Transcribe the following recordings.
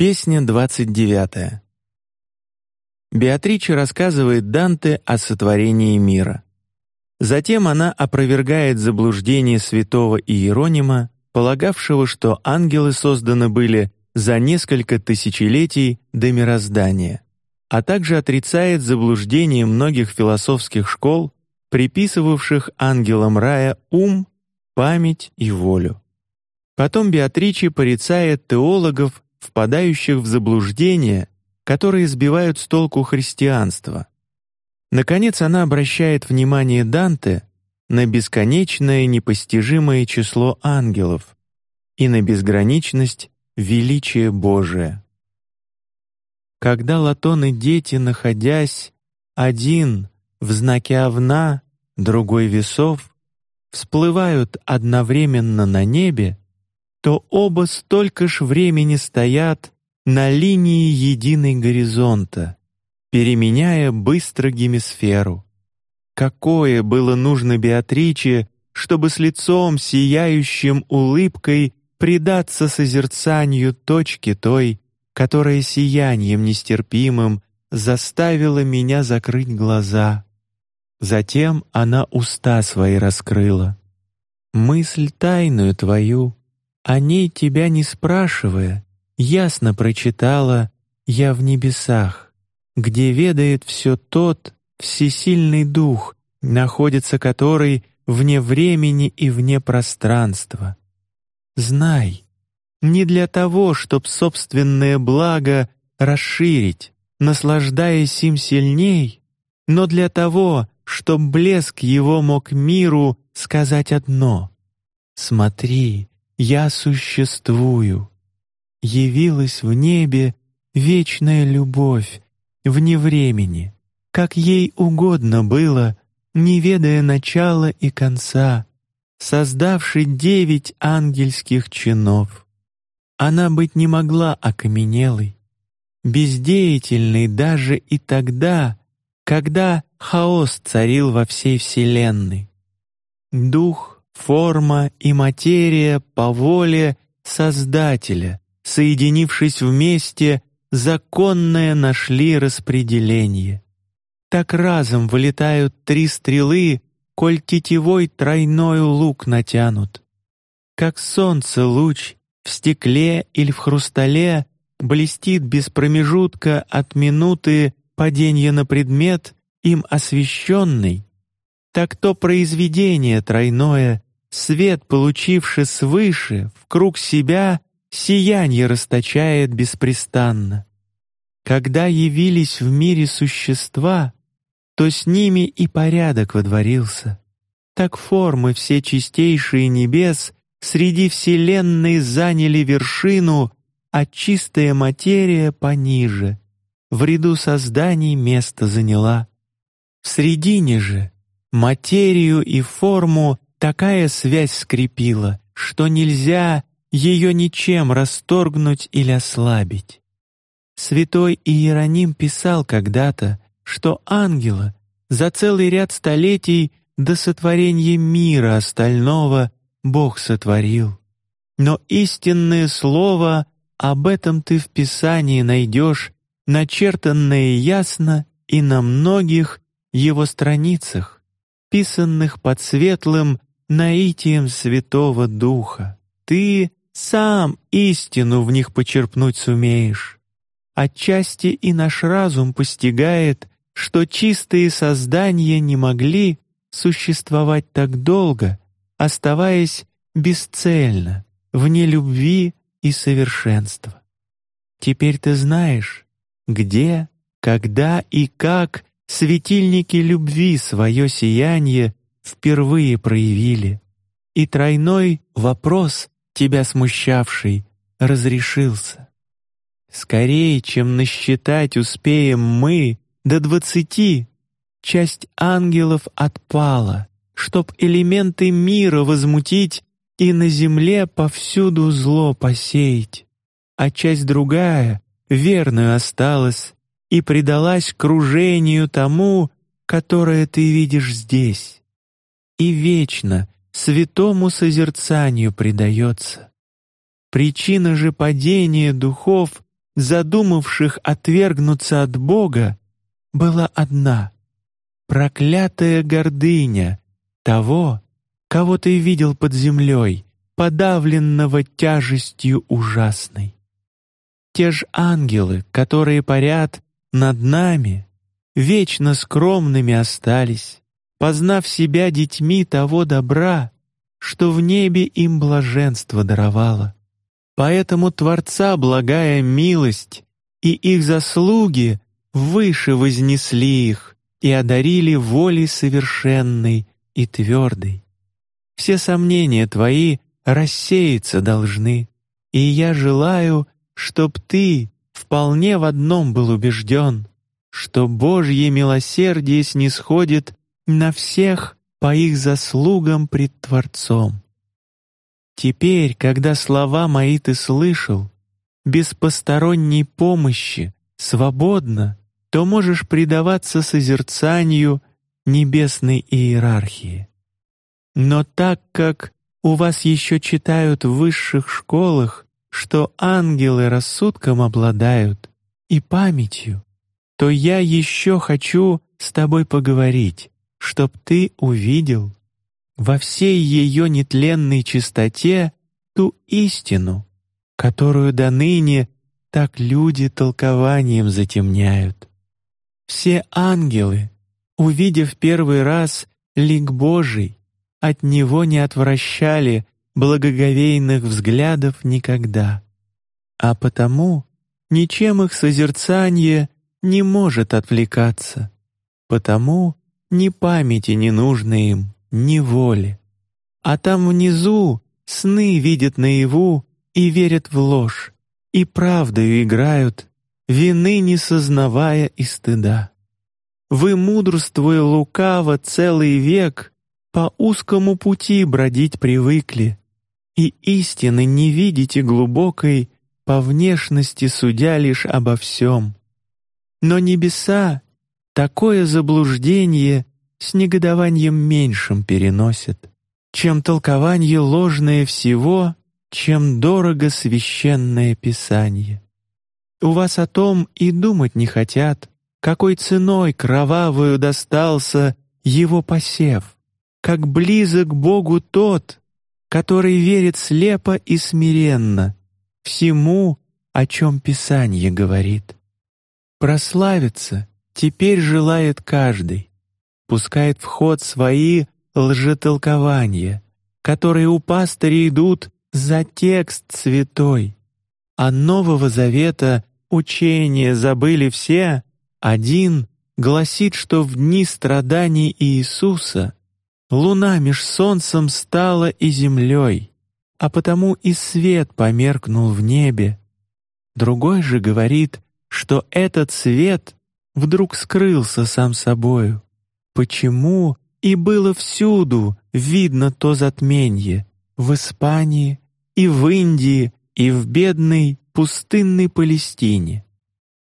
Песня двадцать девятая. Беатрича рассказывает Данте о сотворении мира. Затем она опровергает заблуждение святого Иеронима, полагавшего, что ангелы созданы были за несколько тысячелетий до мироздания, а также отрицает заблуждение многих философских школ, приписывавших ангелам рая ум, память и волю. Потом Беатриче порицает теологов, впадающих в заблуждение, которые сбивают с толку христианство. Наконец она обращает внимание Данте на бесконечное непостижимое число ангелов и на безграничность величия Божия. Когда Латон и дети, находясь один в знаке овна, другой весов, всплывают одновременно на небе, то оба столько ж времени стоят на линии единой горизонта, переменяя быстро гемисферу. Какое было нужно Беатриче, чтобы с лицом сияющим улыбкой предаться созерцанию точки той, которая сиянием нестерпимым заставила меня закрыть глаза. Затем она уста свои раскрыла. Мысль тайную твою о ней тебя не спрашивая, ясно прочитала я в небесах, где ведает все тот всесильный дух, находится который вне времени и вне пространства. Знай, не для того, чтоб собственное благо расширить, наслаждаясь им сильней, но для того, чтоб блеск его мог миру сказать одно: смотри, я существую. Явилась в небе вечная любовь вне времени, как ей угодно было, не ведая начала и конца, создавший девять ангельских чинов. Она быть не могла окаменелой, бездеятельной даже и тогда, когда хаос царил во всей вселенной. Дух форма и материя по воле Создателя, соединившись вместе, законное нашли распределение. Так разом вылетают три стрелы, коль тетивой тройной лук натянут. Как солнце луч в стекле или в хрустале блестит без промежутка от минуты падения на предмет им освещенный, так то произведение тройное Свет, получивший свыше, в круг себя сияние расточает беспрестанно. Когда явились в мире существа, то с ними и порядок водворился. Так формы все чистейшие небес среди вселенной заняли вершину, а чистая материя пониже, в ряду созданий место заняла. В средине же материю и форму Такая связь скрепила, что нельзя ее ничем расторгнуть или ослабить. Святой Иероним писал когда-то, что ангела за целый ряд столетий до сотворения мира остального Бог сотворил. Но истинное слово об этом ты в Писании найдешь, начертанное ясно и на многих его страницах, писанных под светлым наитием Святого Духа. Ты сам истину в них почерпнуть сумеешь. Отчасти и наш разум постигает, что чистые создания не могли существовать так долго, оставаясь бесцельно, вне любви и совершенства. Теперь ты знаешь, где, когда и как светильники любви свое сияние впервые проявили, и тройной вопрос, тебя смущавший, разрешился. Скорее, чем насчитать успеем мы до двадцати, часть ангелов отпала, чтоб элементы мира возмутить и на земле повсюду зло посеять, а часть другая верную осталась и предалась кружению тому, которое ты видишь здесь и вечно святому созерцанию предается. Причина же падения духов задумавших отвергнуться от Бога, была одна — проклятая гордыня того, кого ты видел под землей, подавленного тяжестью ужасной. Те ж ангелы, которые парят над нами, вечно скромными остались, познав себя детьми того добра, что в небе им блаженство даровало. Поэтому Творца благая милость и их заслуги выше вознесли их и одарили волей совершенной и твердой. Все сомнения твои рассеяться должны, и я желаю, чтоб ты вполне в одном был убежден, что Божье милосердие снисходит на всех по их заслугам пред Творцом. Теперь, когда слова мои ты слышал, без посторонней помощи, свободно, то можешь предаваться созерцанию небесной иерархии. Но так как у вас еще читают в высших школах, что ангелы рассудком обладают и памятью, то я еще хочу с тобой поговорить, чтоб ты увидел во всей ее нетленной чистоте ту истину, которую до ныне так люди толкованием затемняют. Все ангелы, увидев первый раз лик Божий, от него не отвращали благоговейных взглядов никогда, а потому ничем их созерцание не может отвлекаться, потому ни памяти не нужно им, ни воли. А там внизу сны видят наяву и верят в ложь, и правдою играют, вины не сознавая и стыда. Вы мудрствуя лукаво целый век по узкому пути бродить привыкли, и истины не видите глубокой по внешности судя лишь обо всем. Но небеса такое заблуждение с негодованием меньшим переносят, чем толкование ложное всего, чем дорого священное писание. У вас о том и думать не хотят, какой ценой кровавую достался его посев, как близок Богу тот, который верит слепо и смиренно всему, о чем Писание говорит. Прославиться теперь желает каждый, пускает в ход свои лжетолкования, которые у пастыря идут за текст святой, а Нового Завета учение забыли все. Один гласит, что в дни страданий Иисуса луна меж солнцем стала и землей, а потому и свет померкнул в небе. Другой же говорит, что этот свет вдруг скрылся сам собою почему и было всюду видно то затменье в Испании и в Индии и в бедной пустынной Палестине.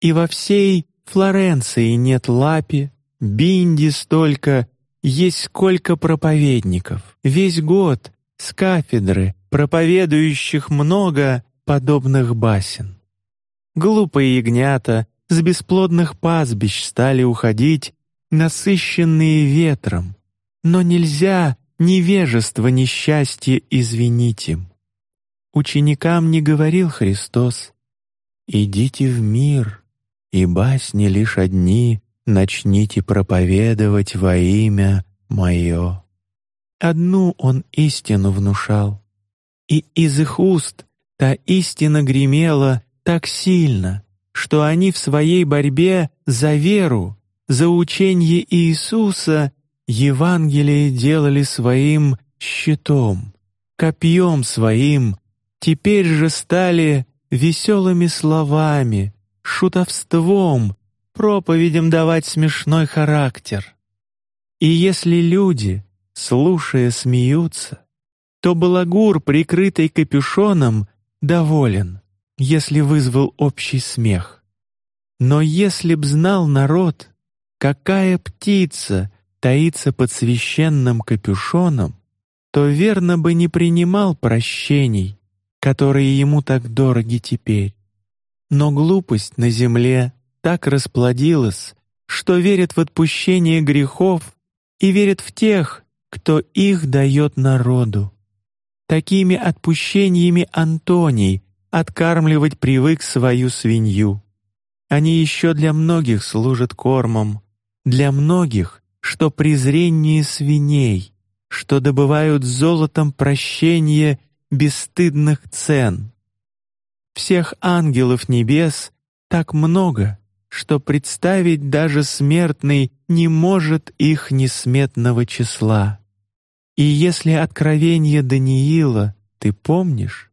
И во всей Флоренции нет лапи, бинди столько, есть сколько проповедников. Весь год с кафедры проповедующих много подобных басен. Глупые ягнята с бесплодных пастбищ стали уходить насыщенные ветром, но нельзя невежество несчастье извинить им. Ученикам не говорил Христос: идите в мир, и басни лишь одни начните проповедовать во имя Мое. Одну он истину внушал, и из их уст та истина гремела так сильно, что они в своей борьбе за веру за учение Иисуса Евангелие делали своим щитом, копьем своим, теперь же стали веселыми словами, шутовством, проповедям давать смешной характер. И если люди, слушая, смеются, то балагур, прикрытый капюшоном, доволен, если вызвал общий смех. Но если б знал народ, какая птица таится под священным капюшоном, то верно бы не принимал прощений, которые ему так дороги теперь. Но глупость на земле так расплодилась, что верит в отпущение грехов и верит в тех, кто их дает народу. Такими отпущениями Антоний откармливать привык свою свинью. Они еще для многих служат кормом, для многих, что презрение свиней, что добывают золотом прощение бесстыдных цен. Всех ангелов небес так много, что представить даже смертный не может их несметного числа. И если откровение Даниила ты помнишь,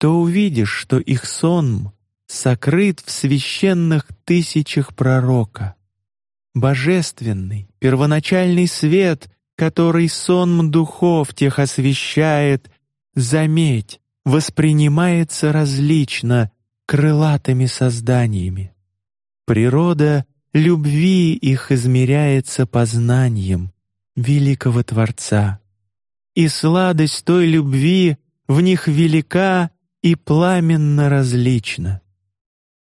то увидишь, что их сон сокрыт в священных тысячах пророка. Божественный, первоначальный свет, который сонм духов тех освещает, заметь, воспринимается различно крылатыми созданиями. Природа любви их измеряется познанием великого Творца, и сладость той любви в них велика и пламенно различна.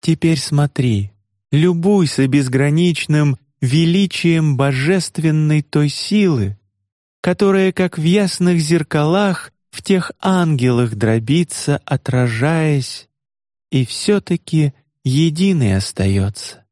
Теперь смотри, любуйся безграничным величием божественной той силы, которая, как в ясных зеркалах, в тех ангелах дробится, отражаясь, и все-таки единой остается.